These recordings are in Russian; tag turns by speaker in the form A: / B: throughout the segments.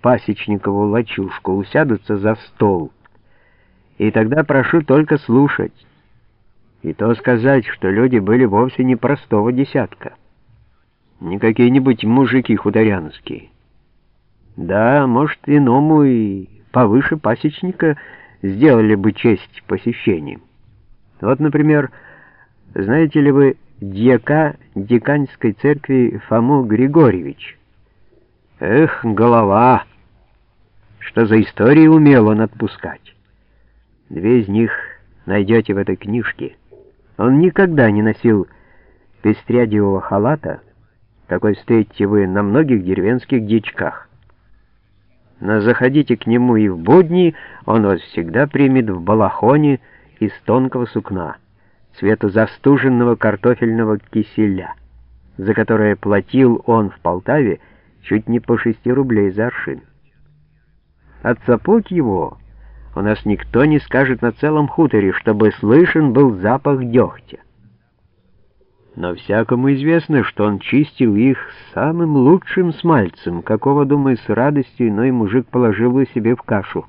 A: пасечникову лачушку, усядутся за стол. И тогда прошу только слушать. И то сказать, что люди были вовсе не простого десятка. Не какие-нибудь мужики хуторянские. Да, может, иному и повыше пасечника сделали бы честь посещением. Вот, например, знаете ли вы дьяка Диканьской церкви Фому Григорьевич? Эх, голова! Что за истории умел он отпускать? Две из них найдете в этой книжке. Он никогда не носил пестрядевого халата, какой встретите вы на многих деревенских дичках. Но заходите к нему и в будни, он вас всегда примет в балахоне из тонкого сукна, цвета застуженного картофельного киселя, за которое платил он в Полтаве чуть не по шести рублей за аршин. От сапог его у нас никто не скажет на целом хуторе, чтобы слышен был запах дегтя. Но всякому известно, что он чистил их самым лучшим смальцем, какого, думаю, с радостью иной мужик положил бы себе в кашу.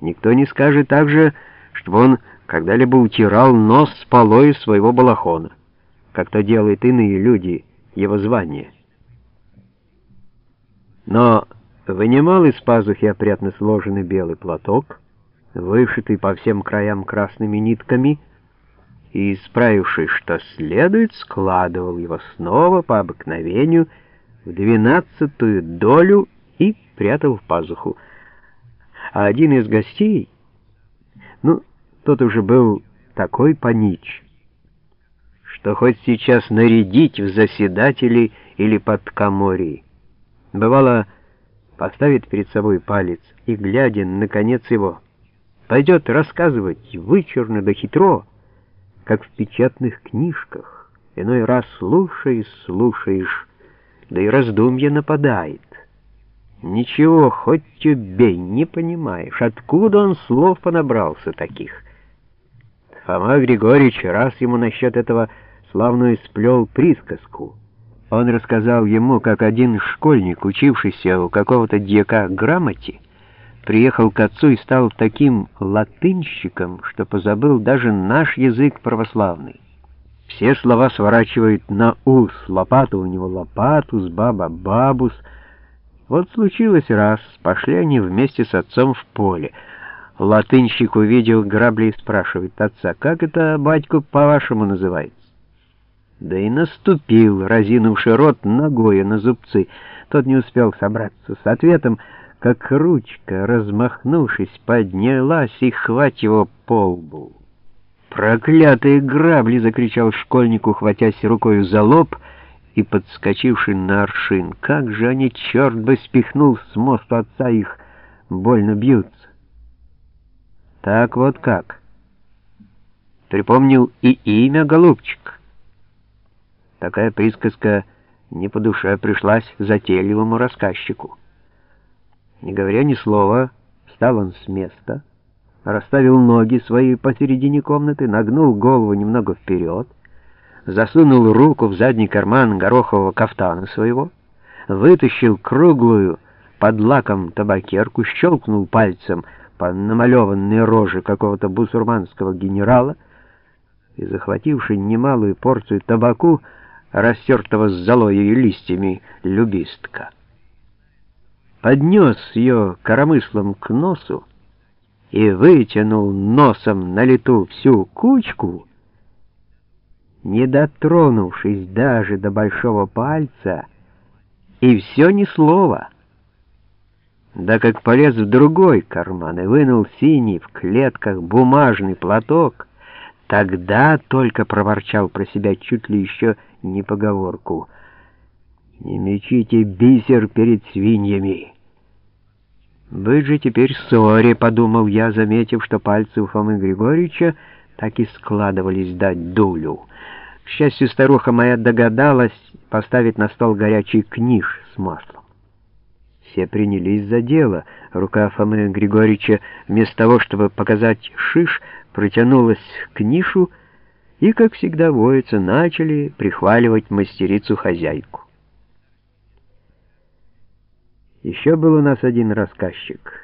A: Никто не скажет также, чтобы он когда-либо утирал нос с полой своего балахона, как то делают иные люди его звания. Но вынимал из пазухи опрятно сложенный белый платок, вышитый по всем краям красными нитками, и, исправившись, что следует, складывал его снова по обыкновению в двенадцатую долю и прятал в пазуху. А один из гостей, ну, тот уже был такой панич, что хоть сейчас нарядить в заседателей или под комории. Бывало, поставит перед собой палец и, глядя на конец его, пойдет рассказывать вычурно да хитро, как в печатных книжках. Иной раз слушаешь, слушаешь, да и раздумье нападает. Ничего, хоть убей, не понимаешь, откуда он слов понабрался таких. Фома Григорьевич раз ему насчет этого славную сплел присказку — он рассказал ему, как один школьник, учившийся у какого-то дьяка грамоте, приехал к отцу и стал таким латынщиком, что позабыл даже наш язык православный. Все слова сворачивают на «ус», лопата у него лопатус, баба бабус. Вот случилось раз, пошли они вместе с отцом в поле. Латынщик увидел грабли и спрашивает отца, как это, батьку, по-вашему называется? Да и наступил, разинувший рот ногой на зубцы. Тот не успел собраться с ответом, как ручка, размахнувшись, поднялась и хвать его по лбу. «Проклятые грабли!» — закричал школьник, ухватясь рукою за лоб и подскочивший на аршин. «Как же они, черт бы, спихнул с моста отца их, больно бьются!» «Так вот как!» Припомнил и имя, голубчик. Такая присказка не по душе пришлась затейливому рассказчику. Не говоря ни слова, встал он с места, расставил ноги свои посередине комнаты, нагнул голову немного вперед, засунул руку в задний карман горохового кафтана своего, вытащил круглую под лаком табакерку, щелкнул пальцем по намалеванной роже какого-то бусурманского генерала и, захвативший немалую порцию табаку, растертого с золой и листьями любистка. Поднес ее коромыслом к носу и вытянул носом на лету всю кучку, не дотронувшись даже до большого пальца, и все ни слова. Да как полез в другой карман и вынул синий в клетках бумажный платок, тогда только проворчал про себя чуть ли еще не поговорку. «Не мечите бисер перед свиньями». «Быть же теперь ссоре», — подумал я, заметив, что пальцы у Фомы Григорьевича так и складывались дать дулю. К счастью, старуха моя догадалась поставить на стол горячий книж с маслом. Все принялись за дело. Рука Фомы Григорьевича, вместо того, чтобы показать шиш, протянулась к нишу, и, как всегда воются, начали прихваливать мастерицу-хозяйку. Еще был у нас один рассказчик.